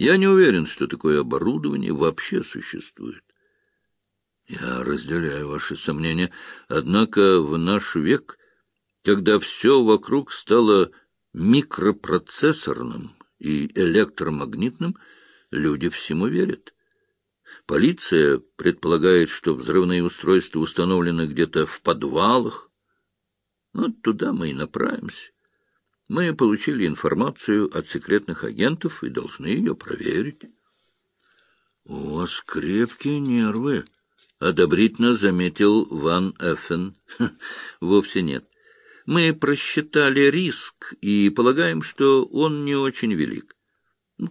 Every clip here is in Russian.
Я не уверен, что такое оборудование вообще существует. Я разделяю ваши сомнения, однако в наш век, когда все вокруг стало микропроцессорным и электромагнитным, люди всему верят. Полиция предполагает, что взрывные устройства установлены где-то в подвалах. Вот туда мы и направимся. Мы получили информацию от секретных агентов и должны ее проверить. — У вас крепкие нервы, — одобрительно заметил Ван Эффен. — Вовсе нет. Мы просчитали риск и полагаем, что он не очень велик.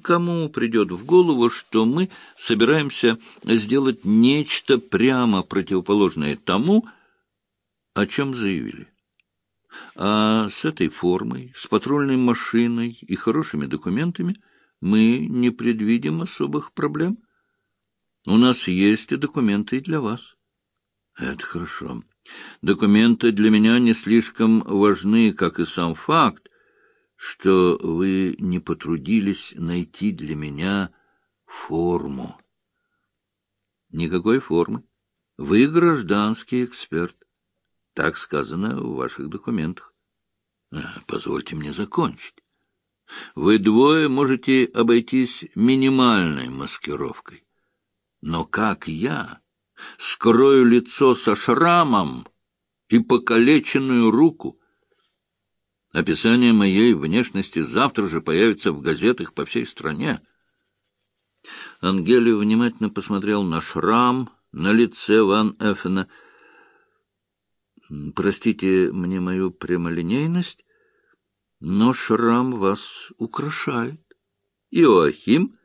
Кому придет в голову, что мы собираемся сделать нечто прямо противоположное тому, о чем заявили? А с этой формой, с патрульной машиной и хорошими документами мы не предвидим особых проблем. У нас есть и документы и для вас. Это хорошо. Документы для меня не слишком важны, как и сам факт, что вы не потрудились найти для меня форму. Никакой формы. Вы гражданский эксперт. Так сказано в ваших документах. А, позвольте мне закончить. Вы двое можете обойтись минимальной маскировкой. Но как я скрою лицо со шрамом и покалеченную руку, Описание моей внешности завтра же появится в газетах по всей стране. Ангелия внимательно посмотрел на шрам на лице Ван Эффена. «Простите мне мою прямолинейность, но шрам вас украшает». Иоахим,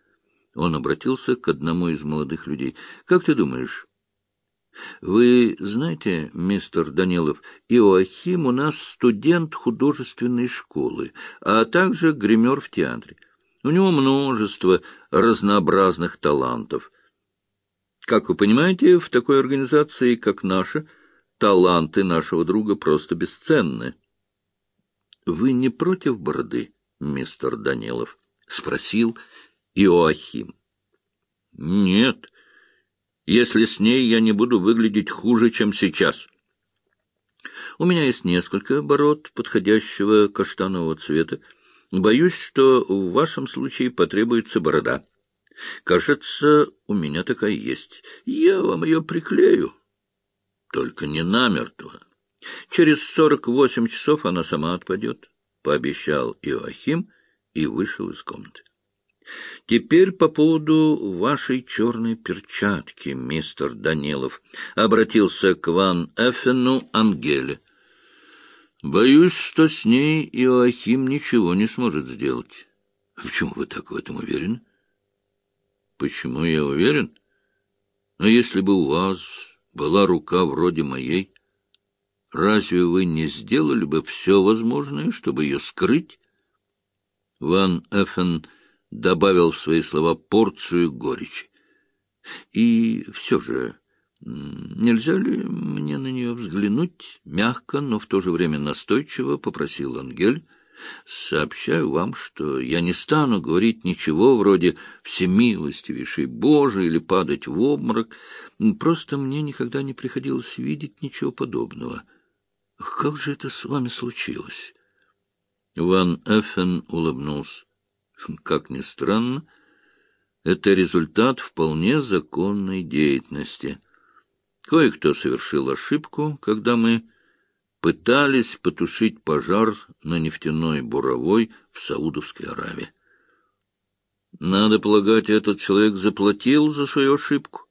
он обратился к одному из молодых людей, — «как ты думаешь, вы знаете, мистер Данилов, Иоахим у нас студент художественной школы, а также гример в театре. У него множество разнообразных талантов. Как вы понимаете, в такой организации, как наша, таланты нашего друга просто бесценны. — Вы не против бороды, мистер Данилов? — спросил Иоахим. — Нет, если с ней я не буду выглядеть хуже, чем сейчас. У меня есть несколько бород подходящего каштанового цвета. Боюсь, что в вашем случае потребуется борода. Кажется, у меня такая есть. Я вам ее приклею. Только не намертво. Через сорок восемь часов она сама отпадет, — пообещал Иоахим и вышел из комнаты. Теперь по поводу вашей черной перчатки, мистер Данилов, обратился к Ван Эффену Ангеле. Боюсь, что с ней Иоахим ничего не сможет сделать. Почему вы так в этом уверены? Почему я уверен? Но если бы у вас была рука вроде моей, разве вы не сделали бы все возможное, чтобы ее скрыть? Ван Эффен добавил в свои слова порцию горечи. И все же, нельзя ли мне на нее взглянуть? Мягко, но в то же время настойчиво попросил Ангель. Сообщаю вам, что я не стану говорить ничего вроде «всемилостивейший Боже» или падать в обморок. Просто мне никогда не приходилось видеть ничего подобного. Как же это с вами случилось? Ван Эффен улыбнулся. Как ни странно, это результат вполне законной деятельности. Кое-кто совершил ошибку, когда мы пытались потушить пожар на нефтяной буровой в Саудовской Аравии. Надо полагать, этот человек заплатил за свою ошибку.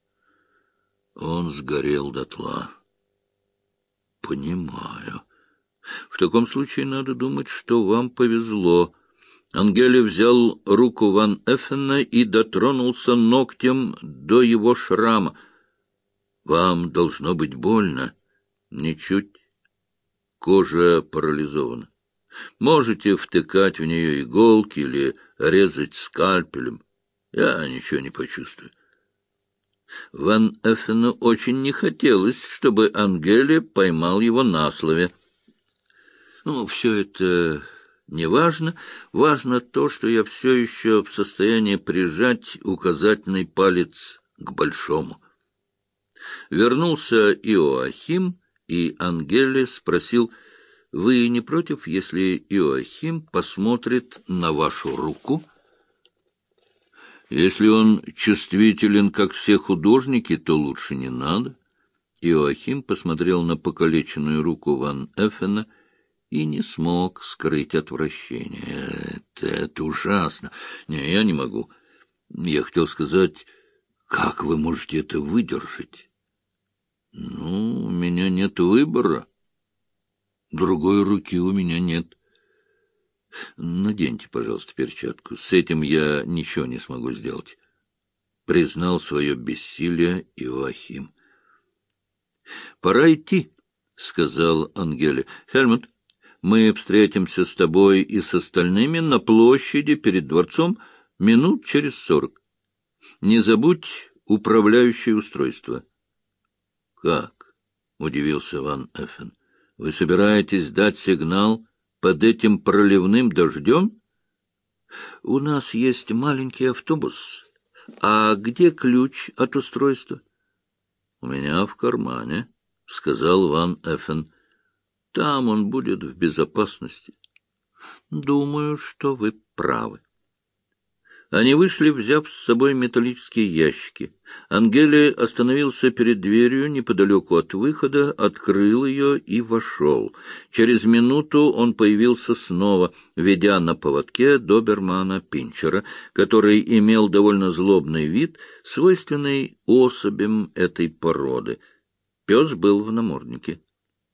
Он сгорел дотла. Понимаю. В таком случае надо думать, что вам повезло — Ангели взял руку Ван Эффена и дотронулся ногтем до его шрама. — Вам должно быть больно. — Ничуть. Кожа парализована. Можете втыкать в нее иголки или резать скальпелем. Я ничего не почувствую. Ван Эффену очень не хотелось, чтобы Ангеле поймал его на слове. Ну, все это не важно. Важно то, что я все еще в состоянии прижать указательный палец к большому. Вернулся Иоахим, и Ангеле спросил, «Вы не против, если Иоахим посмотрит на вашу руку?» «Если он чувствителен, как все художники, то лучше не надо». Иоахим посмотрел на покалеченную руку Ван Эффена и не смог скрыть отвращение. Это, это ужасно. Не, я не могу. Я хотел сказать, как вы можете это выдержать? Ну, у меня нет выбора. Другой руки у меня нет. Наденьте, пожалуйста, перчатку. С этим я ничего не смогу сделать. Признал свое бессилие Иоахим. — Пора идти, — сказал Ангеле. — Хельмут, мы встретимся с тобой и с остальными на площади перед дворцом минут через сорок. Не забудь управляющее устройство. — Как? — удивился Ван Эффен. — Вы собираетесь дать сигнал под этим проливным дождем? — У нас есть маленький автобус. А где ключ от устройства? — У меня в кармане, — сказал Ван Эффен. Там он будет в безопасности. Думаю, что вы правы. Они вышли, взяв с собой металлические ящики. Ангели остановился перед дверью неподалеку от выхода, открыл ее и вошел. Через минуту он появился снова, ведя на поводке добермана Пинчера, который имел довольно злобный вид, свойственный особям этой породы. Пес был в наморднике.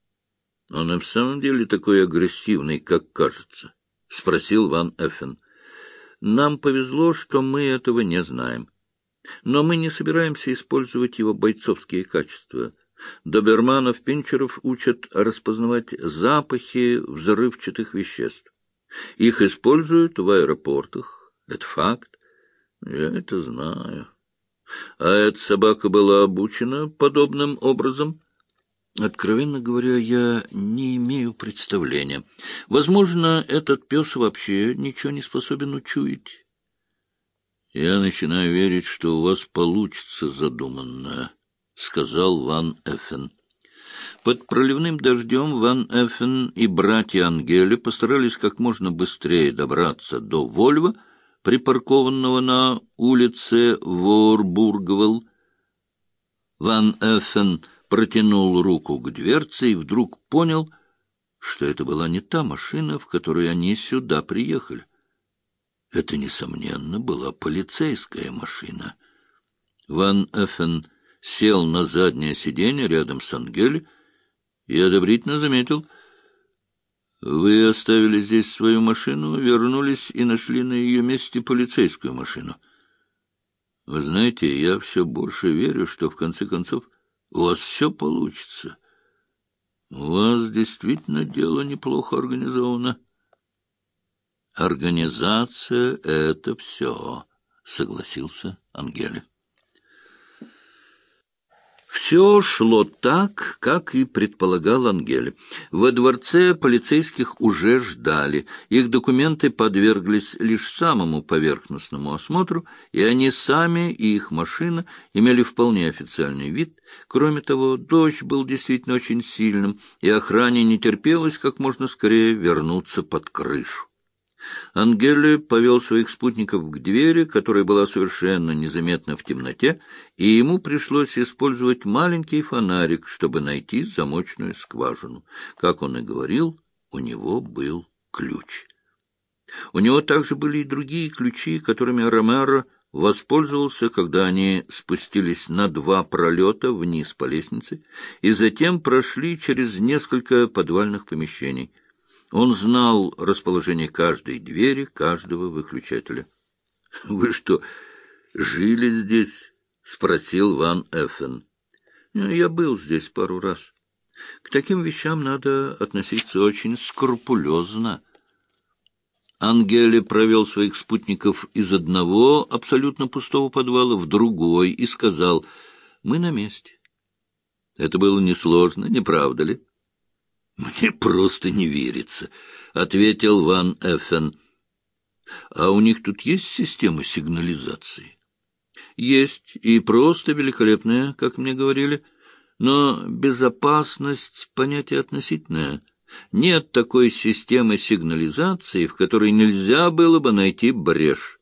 — Он и в самом деле такой агрессивный, как кажется? — спросил Ван Эффен. — Нам повезло, что мы этого не знаем. Но мы не собираемся использовать его бойцовские качества. Доберманов-пинчеров учат распознавать запахи взрывчатых веществ. Их используют в аэропортах. Это факт. Я это знаю. А эта собака была обучена подобным образом — Откровенно говоря, я не имею представления. Возможно, этот пес вообще ничего не способен учуять. Я начинаю верить, что у вас получится задуманное, — сказал Ван Эффен. Под проливным дождем Ван Эффен и братья Ангели постарались как можно быстрее добраться до Вольва, припаркованного на улице Ворбургвелл. Ван Эффен протянул руку к дверце и вдруг понял, что это была не та машина, в которой они сюда приехали. Это, несомненно, была полицейская машина. Ван Эффен сел на заднее сиденье рядом с Ангель и одобрительно заметил — вы оставили здесь свою машину, вернулись и нашли на ее месте полицейскую машину. Вы знаете, я все больше верю, что в конце концов у вас все получится. У вас действительно дело неплохо организовано. Организация — это все, — согласился Ангеле. Все шло так, как и предполагал Ангель. Во дворце полицейских уже ждали. Их документы подверглись лишь самому поверхностному осмотру, и они сами и их машина имели вполне официальный вид. Кроме того, дождь был действительно очень сильным, и охране не терпелось как можно скорее вернуться под крышу. Ангеле повел своих спутников к двери, которая была совершенно незаметна в темноте, и ему пришлось использовать маленький фонарик, чтобы найти замочную скважину. Как он и говорил, у него был ключ. У него также были и другие ключи, которыми Ромеро воспользовался, когда они спустились на два пролета вниз по лестнице и затем прошли через несколько подвальных помещений — он знал расположение каждой двери, каждого выключателя. — Вы что, жили здесь? — спросил Ван Эффен. — Я был здесь пару раз. К таким вещам надо относиться очень скрупулезно. Ангеле провел своих спутников из одного абсолютно пустого подвала в другой и сказал, «Мы на месте». Это было несложно, не правда ли? Мне просто не верится. ответил Ван Эффен. — А у них тут есть система сигнализации? — Есть, и просто великолепная, как мне говорили. Но безопасность — понятие относительное. Нет такой системы сигнализации, в которой нельзя было бы найти брешь.